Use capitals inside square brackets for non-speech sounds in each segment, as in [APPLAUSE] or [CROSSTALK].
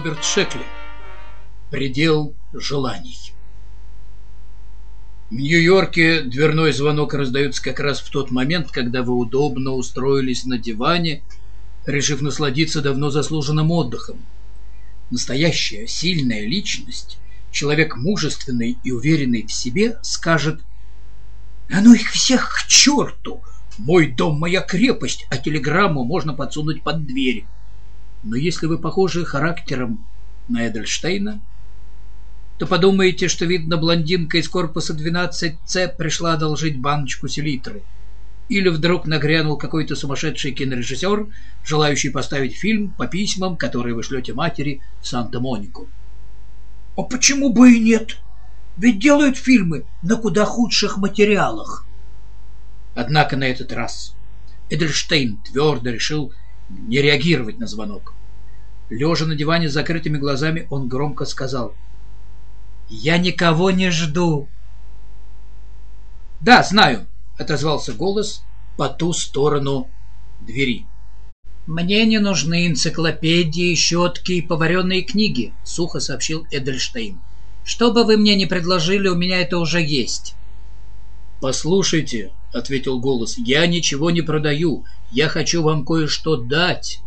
Роберт Шекли. Предел желаний. В Нью-Йорке дверной звонок раздается как раз в тот момент, когда вы удобно устроились на диване, решив насладиться давно заслуженным отдыхом. Настоящая сильная личность, человек мужественный и уверенный в себе, скажет «А ну их всех к черту! Мой дом — моя крепость, а телеграмму можно подсунуть под дверь». Но если вы похожи характером на Эдельштейна, то подумаете, что, видно, блондинка из корпуса 12С пришла одолжить баночку селитры. Или вдруг нагрянул какой-то сумасшедший кинорежиссер, желающий поставить фильм по письмам, которые вы шлете матери в Санта-Монику. А почему бы и нет? Ведь делают фильмы на куда худших материалах. Однако на этот раз Эдельштейн твердо решил не реагировать на звонок. Лежа на диване с закрытыми глазами, он громко сказал «Я никого не жду». «Да, знаю», — отозвался голос по ту сторону двери. «Мне не нужны энциклопедии, щетки и поваренные книги», — сухо сообщил Эдельштейн. «Что бы вы мне ни предложили, у меня это уже есть». «Послушайте», — ответил голос, — «я ничего не продаю. Я хочу вам кое-что дать».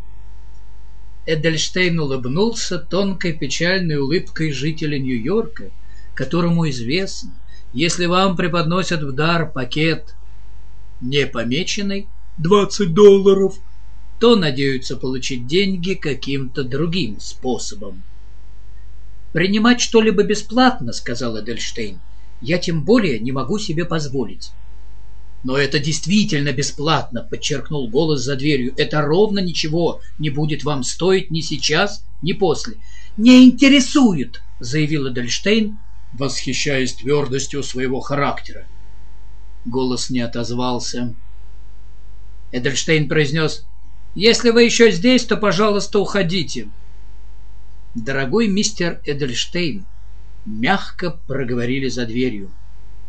Эдельштейн улыбнулся тонкой печальной улыбкой жителя Нью-Йорка, которому известно, если вам преподносят в дар пакет не помеченный «двадцать долларов», то надеются получить деньги каким-то другим способом. «Принимать что-либо бесплатно», — сказал Эдельштейн, — «я тем более не могу себе позволить». «Но это действительно бесплатно», — подчеркнул голос за дверью. «Это ровно ничего не будет вам стоить ни сейчас, ни после». «Не интересует», — заявил Эдельштейн, восхищаясь твердостью своего характера. Голос не отозвался. Эдельштейн произнес, «Если вы еще здесь, то, пожалуйста, уходите». «Дорогой мистер Эдельштейн», — мягко проговорили за дверью, —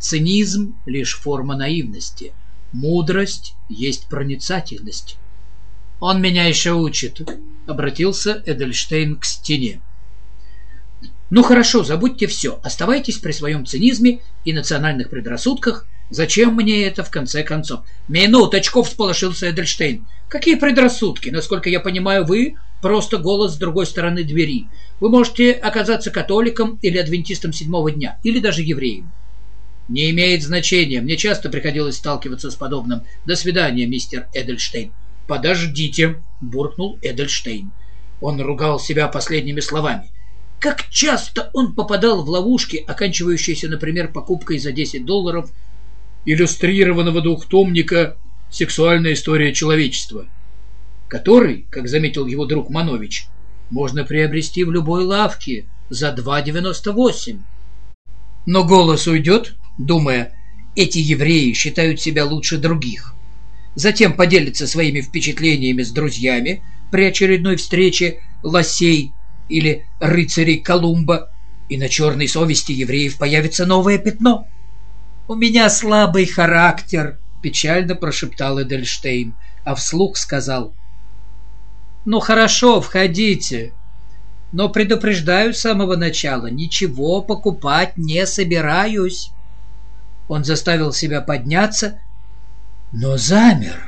Цинизм — лишь форма наивности. Мудрость есть проницательность. «Он меня еще учит», — обратился Эдельштейн к стене. «Ну хорошо, забудьте все. Оставайтесь при своем цинизме и национальных предрассудках. Зачем мне это в конце концов?» «Минуточку!» — всполошился Эдельштейн. «Какие предрассудки? Насколько я понимаю, вы просто голос с другой стороны двери. Вы можете оказаться католиком или адвентистом седьмого дня, или даже евреем. «Не имеет значения. Мне часто приходилось сталкиваться с подобным. До свидания, мистер Эдельштейн». «Подождите», — буркнул Эдельштейн. Он ругал себя последними словами. Как часто он попадал в ловушки, оканчивающиеся, например, покупкой за 10 долларов иллюстрированного двухтомника «Сексуальная история человечества», который, как заметил его друг Манович, можно приобрести в любой лавке за 2,98. Но голос уйдет, думая, эти евреи считают себя лучше других. Затем поделится своими впечатлениями с друзьями при очередной встрече лосей или рыцарей Колумба, и на черной совести евреев появится новое пятно. «У меня слабый характер», — печально прошептал Эдельштейн, а вслух сказал. «Ну хорошо, входите, но предупреждаю с самого начала, ничего покупать не собираюсь». Он заставил себя подняться, но замер.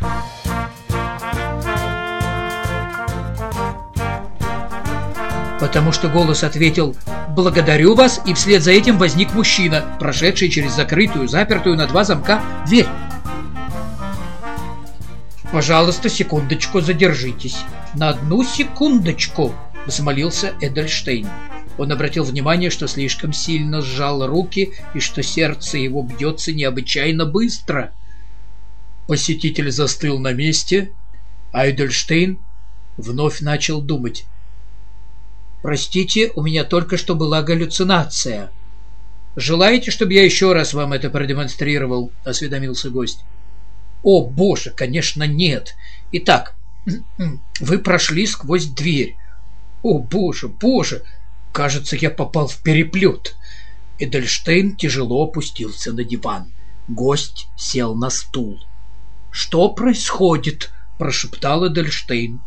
Потому что голос ответил «Благодарю вас», и вслед за этим возник мужчина, прошедший через закрытую, запертую на два замка дверь. «Пожалуйста, секундочку задержитесь. На одну секундочку», — взмолился Эдельштейн. Он обратил внимание, что слишком сильно сжал руки и что сердце его бьется необычайно быстро. Посетитель застыл на месте, а Эдельштейн вновь начал думать. «Простите, у меня только что была галлюцинация. Желаете, чтобы я еще раз вам это продемонстрировал?» — осведомился гость. «О, боже, конечно, нет. Итак, [CLEARS THROAT] вы прошли сквозь дверь. О, боже, боже!» Кажется, я попал в переплет. Эдельштейн тяжело опустился на диван. Гость сел на стул. «Что происходит?» – прошептал Эдельштейн.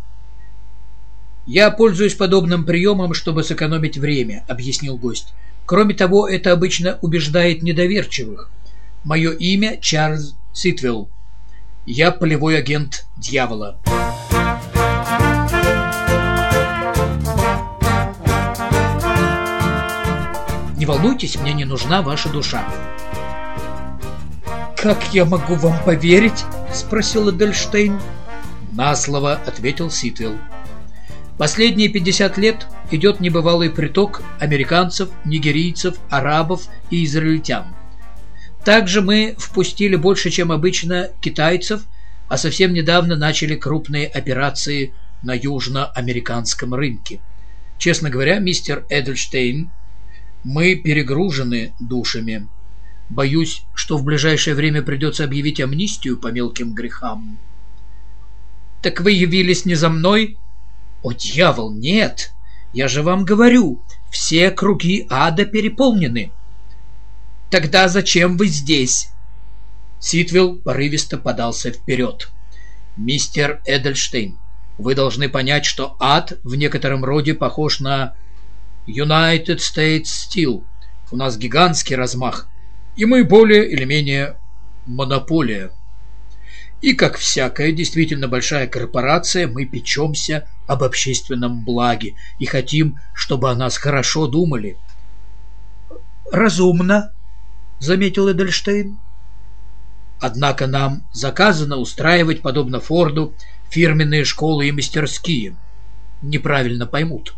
«Я пользуюсь подобным приемом, чтобы сэкономить время», — объяснил гость. «Кроме того, это обычно убеждает недоверчивых. Мое имя Чарльз Ситвелл. Я полевой агент дьявола». «Не волнуйтесь, мне не нужна ваша душа». «Как я могу вам поверить?» — спросил Эдельштейн. «На слово», — ответил Ситвелл. Последние 50 лет идет небывалый приток американцев, нигерийцев, арабов и израильтян. Также мы впустили больше, чем обычно, китайцев, а совсем недавно начали крупные операции на южноамериканском рынке. Честно говоря, мистер Эдельштейн, мы перегружены душами. Боюсь, что в ближайшее время придется объявить амнистию по мелким грехам. «Так вы явились не за мной?» «О, дьявол, нет! Я же вам говорю, все круги ада переполнены!» «Тогда зачем вы здесь?» Ситвилл порывисто подался вперед. «Мистер Эдельштейн, вы должны понять, что ад в некотором роде похож на United States Steel. У нас гигантский размах, и мы более или менее монополия. И, как всякая действительно большая корпорация, мы печемся об общественном благе и хотим, чтобы о нас хорошо думали. «Разумно», — заметил Эдельштейн. «Однако нам заказано устраивать, подобно Форду, фирменные школы и мастерские. Неправильно поймут.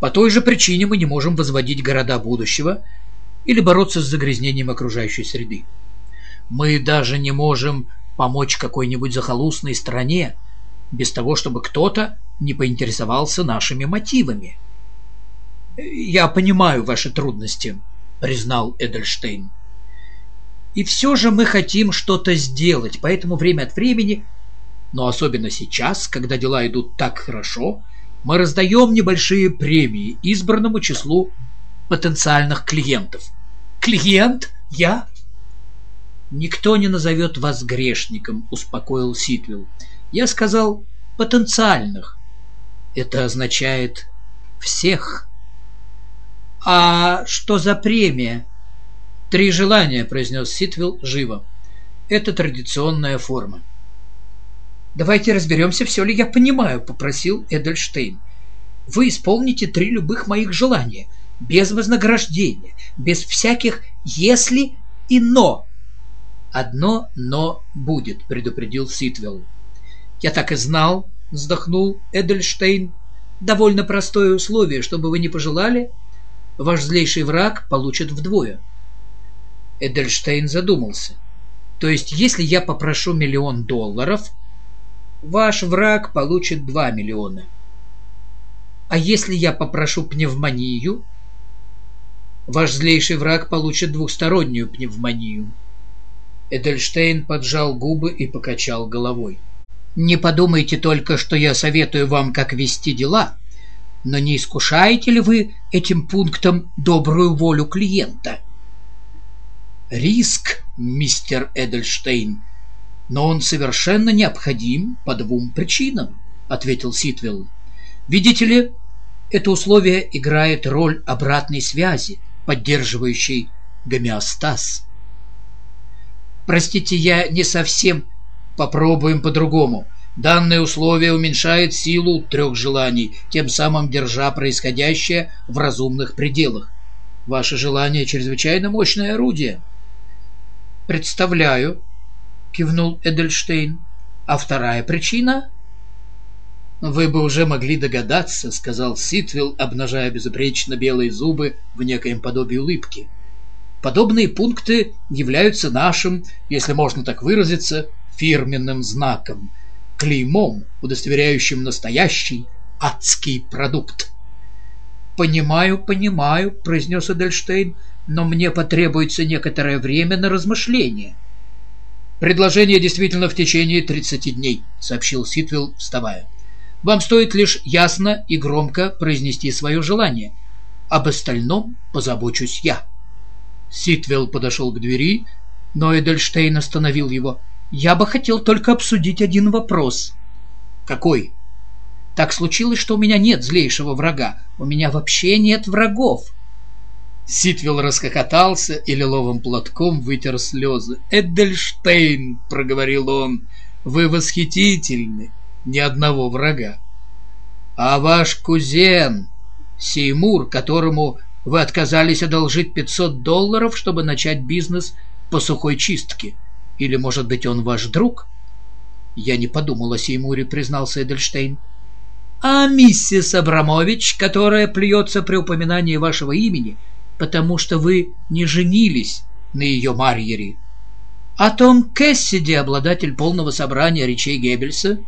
По той же причине мы не можем возводить города будущего или бороться с загрязнением окружающей среды. Мы даже не можем помочь какой-нибудь захолустной стране, без того, чтобы кто-то не поинтересовался нашими мотивами. «Я понимаю ваши трудности», — признал Эдельштейн. «И все же мы хотим что-то сделать, поэтому время от времени, но особенно сейчас, когда дела идут так хорошо, мы раздаем небольшие премии избранному числу потенциальных клиентов». «Клиент? Я? «Никто не назовет вас грешником», — успокоил Ситвилл. «Я сказал потенциальных. Это означает всех». «А что за премия?» «Три желания», — произнес Ситвилл живо. «Это традиционная форма». «Давайте разберемся, все ли я понимаю», — попросил Эдельштейн. «Вы исполните три любых моих желания, без вознаграждения, без всяких «если» и «но». «Одно «но» будет», — предупредил Ситвелл. «Я так и знал», — вздохнул Эдельштейн. «Довольно простое условие, чтобы вы не пожелали. Ваш злейший враг получит вдвое». Эдельштейн задумался. «То есть, если я попрошу миллион долларов, ваш враг получит два миллиона. А если я попрошу пневмонию, ваш злейший враг получит двухстороннюю пневмонию». Эдельштейн поджал губы и покачал головой. «Не подумайте только, что я советую вам, как вести дела, но не искушаете ли вы этим пунктом добрую волю клиента?» «Риск, мистер Эдельштейн, но он совершенно необходим по двум причинам», — ответил Ситвелл. «Видите ли, это условие играет роль обратной связи, поддерживающей гомеостаз». Простите, я не совсем... Попробуем по-другому. Данное условие уменьшает силу трех желаний, тем самым держа происходящее в разумных пределах. Ваше желание чрезвычайно мощное орудие. Представляю, кивнул Эдельштейн. А вторая причина? Вы бы уже могли догадаться, сказал Ситвилл, обнажая безупречно белые зубы в некоем подобии улыбки. — Подобные пункты являются нашим, если можно так выразиться, фирменным знаком, клеймом, удостоверяющим настоящий адский продукт. «Понимаю, понимаю», — произнес Эдельштейн, «но мне потребуется некоторое время на размышление». «Предложение действительно в течение 30 дней», — сообщил Ситвилл, вставая. «Вам стоит лишь ясно и громко произнести свое желание. Об остальном позабочусь я». Ситвелл подошел к двери, но Эдельштейн остановил его. «Я бы хотел только обсудить один вопрос». «Какой?» Так случилось, что у меня нет злейшего врага. У меня вообще нет врагов. Ситвелл расхохотался и лиловым платком вытер слезы. «Эдельштейн!» — проговорил он. «Вы восхитительны! Ни одного врага!» «А ваш кузен, Сеймур, которому вы отказались одолжить 500 долларов, чтобы начать бизнес по сухой чистке? Или, может быть, он ваш друг?» «Я не подумал о Сеймуре», — признался Эдельштейн. «А миссис Абрамович, которая плюется при упоминании вашего имени, потому что вы не женились на ее Марьере. А Том Кэссиди, обладатель полного собрания речей Геббельса,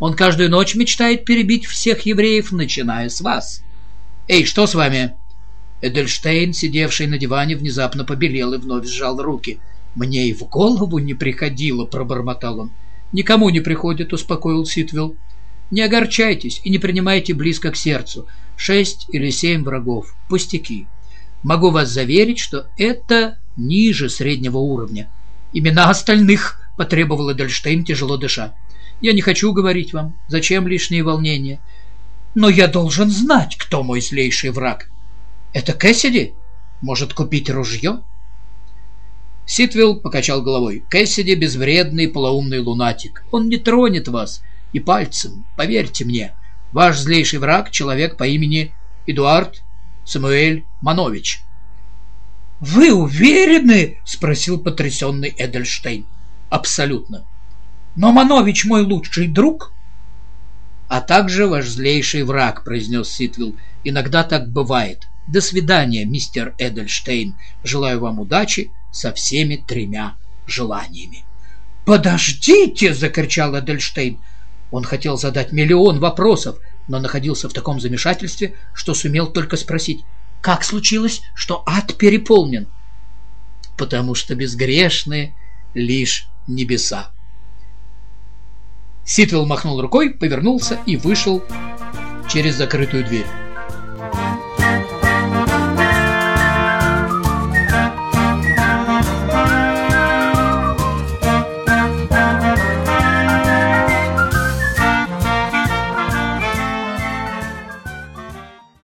он каждую ночь мечтает перебить всех евреев, начиная с вас. Эй, что с вами?» Эдельштейн, сидевший на диване, внезапно побелел и вновь сжал руки. «Мне и в голову не приходило», — пробормотал он. «Никому не приходит», — успокоил Ситвилл. «Не огорчайтесь и не принимайте близко к сердцу. Шесть или семь врагов. Пустяки. Могу вас заверить, что это ниже среднего уровня. Имена остальных», — потребовал Эдельштейн, тяжело дыша. «Я не хочу говорить вам. Зачем лишние волнения? Но я должен знать, кто мой злейший враг. Это Кэссиди? Может купить ружье?» Ситвилл покачал головой. «Кэссиди — безвредный полоумный лунатик. Он не тронет вас и пальцем, поверьте мне. Ваш злейший враг — человек по имени Эдуард Самуэль Манович». «Вы уверены?» — спросил потрясенный Эдельштейн. «Абсолютно. Но Манович мой лучший друг?» «А также ваш злейший враг», — произнес Ситвилл. «Иногда так бывает. До свидания, мистер Эдельштейн. Желаю вам удачи со всеми тремя желаниями. «Подождите!» — закричал Эдельштейн. Он хотел задать миллион вопросов, но находился в таком замешательстве, что сумел только спросить, как случилось, что ад переполнен? Потому что безгрешные лишь небеса. Ситвелл махнул рукой, повернулся и вышел через закрытую дверь.